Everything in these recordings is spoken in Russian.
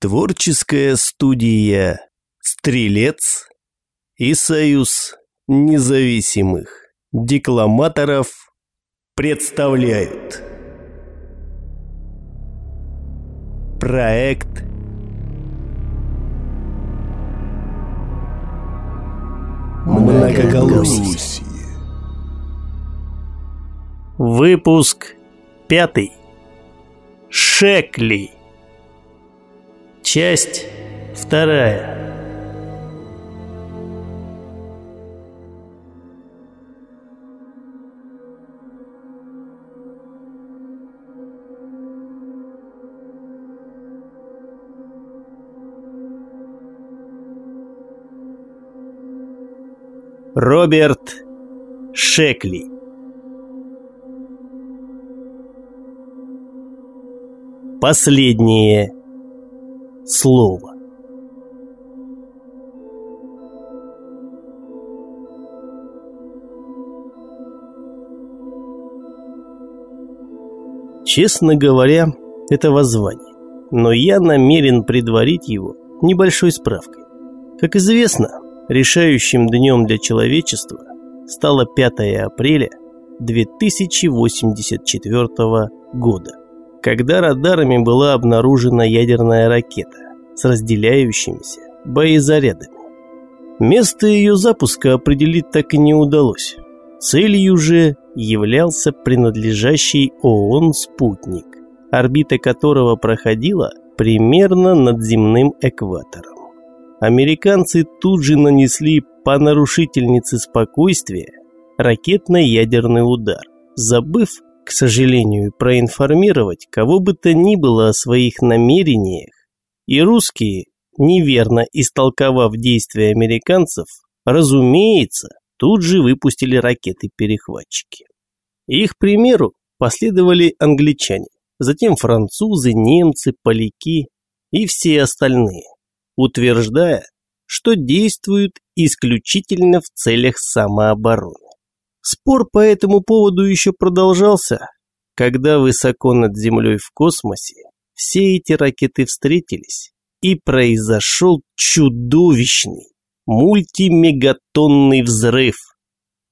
Творческая студия «Стрелец» и Союз независимых декламаторов представляют проект Многоголосие. Выпуск пятый. Шекли. Часть вторая. Роберт Шекли Последнее слово Честно говоря, это воззвание, но я намерен предварить его небольшой справкой. Как известно, Решающим днем для человечества стало 5 апреля 2084 года, когда радарами была обнаружена ядерная ракета с разделяющимися боезарядами. Место ее запуска определить так и не удалось. Целью же являлся принадлежащий ООН спутник, орбита которого проходила примерно над земным экватором. Американцы тут же нанесли по нарушительнице спокойствия ракетно-ядерный удар, забыв, к сожалению, проинформировать кого бы то ни было о своих намерениях, и русские, неверно истолковав действия американцев, разумеется, тут же выпустили ракеты-перехватчики. Их примеру последовали англичане, затем французы, немцы, поляки и все остальные утверждая, что действуют исключительно в целях самообороны. Спор по этому поводу еще продолжался, когда высоко над землей в космосе все эти ракеты встретились, и произошел чудовищный мультимегатонный взрыв.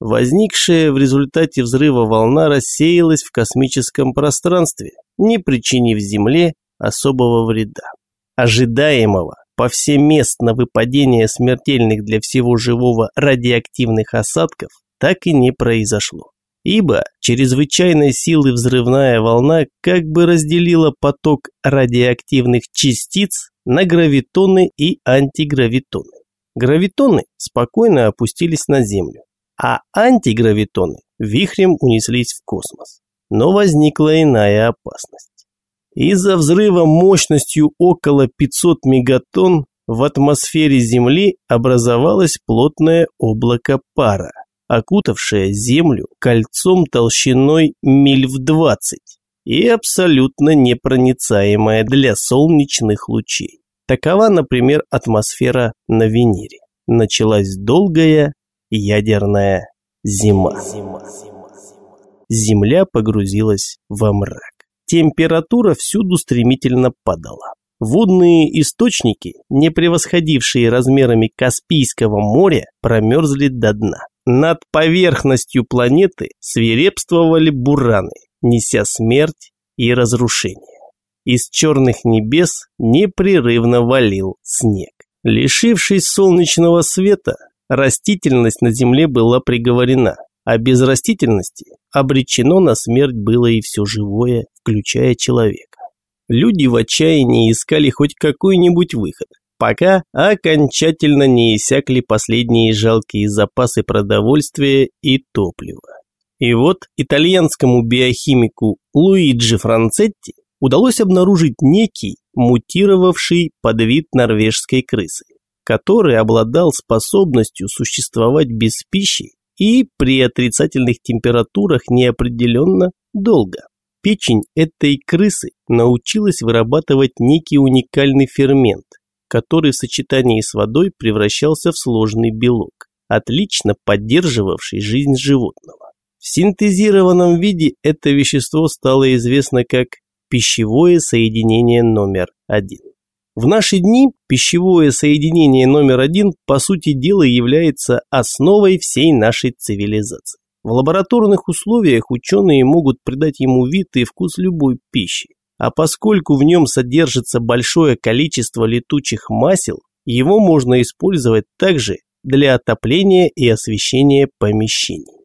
Возникшая в результате взрыва волна рассеялась в космическом пространстве, не причинив Земле особого вреда. Ожидаемого повсеместно выпадение смертельных для всего живого радиоактивных осадков так и не произошло. Ибо чрезвычайной силы взрывная волна как бы разделила поток радиоактивных частиц на гравитоны и антигравитоны. Гравитоны спокойно опустились на Землю, а антигравитоны вихрем унеслись в космос. Но возникла иная опасность. Из-за взрыва мощностью около 500 мегатонн в атмосфере Земли образовалось плотное облако пара, окутавшее Землю кольцом толщиной миль в 20 и абсолютно непроницаемое для солнечных лучей. Такова, например, атмосфера на Венере. Началась долгая ядерная зима. Земля погрузилась во мрак. Температура всюду стремительно падала. Водные источники, не превосходившие размерами Каспийского моря, промерзли до дна. Над поверхностью планеты свирепствовали бураны, неся смерть и разрушение. Из черных небес непрерывно валил снег. Лишившись солнечного света, растительность на Земле была приговорена, а без растительности обречено на смерть было и все живое, включая человека. Люди в отчаянии искали хоть какой-нибудь выход, пока окончательно не иссякли последние жалкие запасы продовольствия и топлива. И вот итальянскому биохимику Луиджи Францетти удалось обнаружить некий мутировавший подвид норвежской крысы, который обладал способностью существовать без пищи и при отрицательных температурах неопределенно долго. Печень этой крысы научилась вырабатывать некий уникальный фермент, который в сочетании с водой превращался в сложный белок, отлично поддерживавший жизнь животного. В синтезированном виде это вещество стало известно как пищевое соединение номер один. В наши дни пищевое соединение номер один по сути дела является основой всей нашей цивилизации. В лабораторных условиях ученые могут придать ему вид и вкус любой пищи. А поскольку в нем содержится большое количество летучих масел, его можно использовать также для отопления и освещения помещений.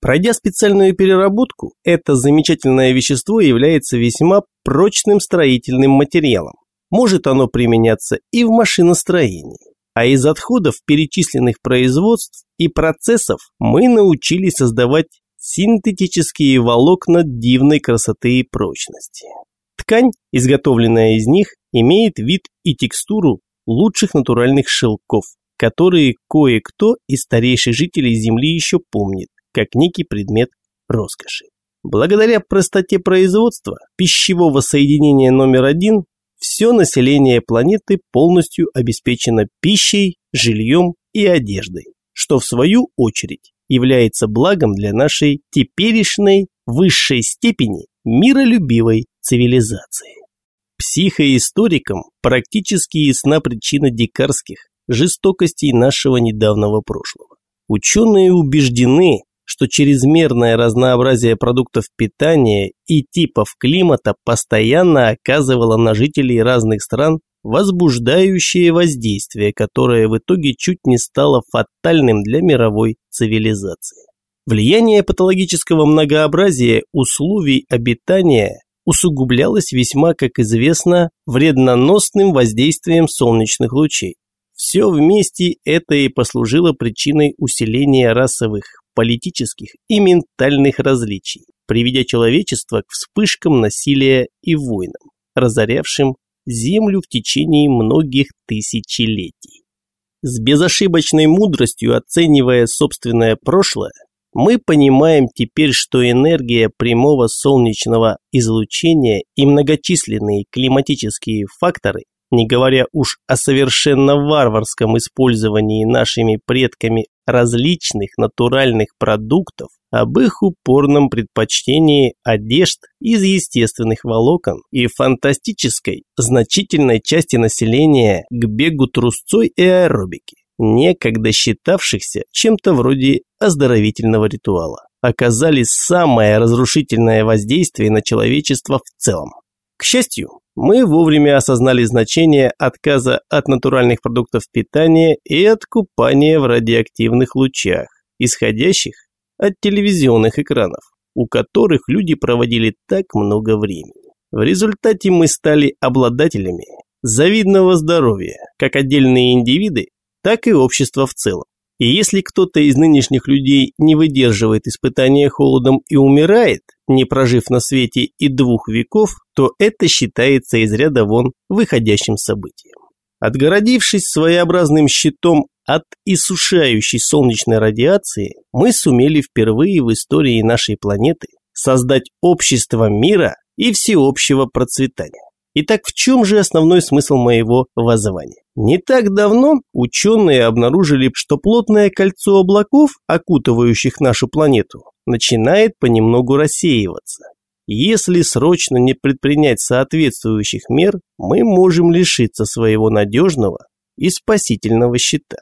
Пройдя специальную переработку, это замечательное вещество является весьма прочным строительным материалом. Может оно применяться и в машиностроении. А из отходов перечисленных производств и процессов мы научились создавать синтетические волокна дивной красоты и прочности. Ткань, изготовленная из них, имеет вид и текстуру лучших натуральных шелков, которые кое-кто из старейших жителей Земли еще помнит, как некий предмет роскоши. Благодаря простоте производства пищевого соединения номер один все население планеты полностью обеспечено пищей, жильем и одеждой, что в свою очередь является благом для нашей теперешней высшей степени миролюбивой цивилизации. Психоисторикам практически ясна причина дикарских жестокостей нашего недавнего прошлого. Ученые убеждены, что чрезмерное разнообразие продуктов питания и типов климата постоянно оказывало на жителей разных стран возбуждающее воздействие, которое в итоге чуть не стало фатальным для мировой цивилизации. Влияние патологического многообразия условий обитания усугублялось весьма, как известно, вредноносным воздействием солнечных лучей. Все вместе это и послужило причиной усиления расовых, политических и ментальных различий, приведя человечество к вспышкам насилия и войнам, разорявшим Землю в течение многих тысячелетий. С безошибочной мудростью оценивая собственное прошлое, мы понимаем теперь, что энергия прямого солнечного излучения и многочисленные климатические факторы не говоря уж о совершенно варварском использовании нашими предками различных натуральных продуктов, об их упорном предпочтении одежд из естественных волокон и фантастической значительной части населения к бегу трусцой и аэробики, некогда считавшихся чем-то вроде оздоровительного ритуала, оказали самое разрушительное воздействие на человечество в целом. К счастью, мы вовремя осознали значение отказа от натуральных продуктов питания и от купания в радиоактивных лучах, исходящих от телевизионных экранов, у которых люди проводили так много времени. В результате мы стали обладателями завидного здоровья, как отдельные индивиды, так и общество в целом. И если кто-то из нынешних людей не выдерживает испытания холодом и умирает, не прожив на свете и двух веков, то это считается из ряда вон выходящим событием. Отгородившись своеобразным щитом от иссушающей солнечной радиации, мы сумели впервые в истории нашей планеты создать общество мира и всеобщего процветания. Итак, в чем же основной смысл моего воззвания? Не так давно ученые обнаружили, что плотное кольцо облаков, окутывающих нашу планету, начинает понемногу рассеиваться. Если срочно не предпринять соответствующих мер, мы можем лишиться своего надежного и спасительного щита.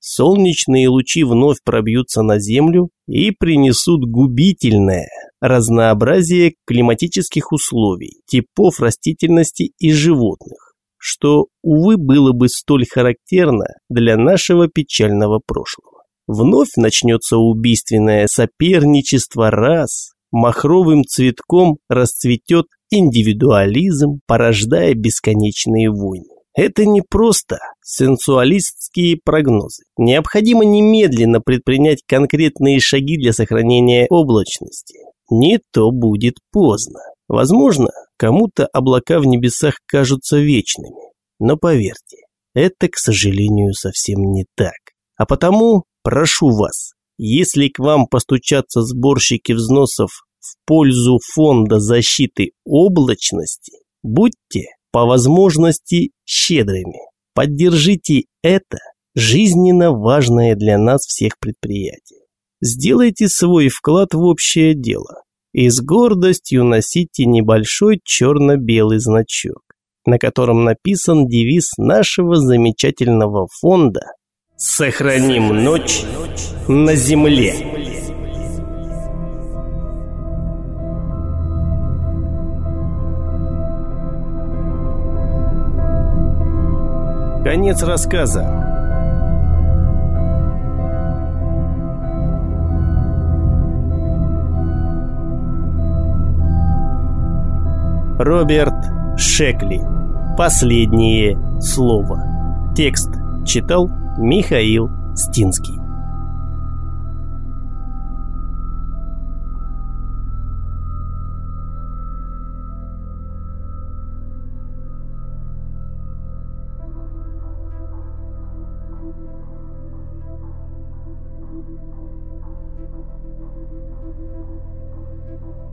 Солнечные лучи вновь пробьются на Землю и принесут губительное разнообразие климатических условий, типов растительности и животных, что, увы, было бы столь характерно для нашего печального прошлого. Вновь начнется убийственное соперничество рас, махровым цветком расцветет индивидуализм, порождая бесконечные войны. Это не просто сенсуалистские прогнозы. Необходимо немедленно предпринять конкретные шаги для сохранения облачности. Не то будет поздно. Возможно, кому-то облака в небесах кажутся вечными. Но поверьте, это, к сожалению, совсем не так. А потому прошу вас, если к вам постучатся сборщики взносов в пользу фонда защиты облачности, будьте по возможности щедрыми. Поддержите это жизненно важное для нас всех предприятие. Сделайте свой вклад в общее дело и с гордостью носите небольшой черно-белый значок. на котором написан девиз нашего замечательного фонда «Сохраним ночь на земле». Конец рассказа. Роберт Шекли. Последнее слово. Текст читал Михаил Стинский.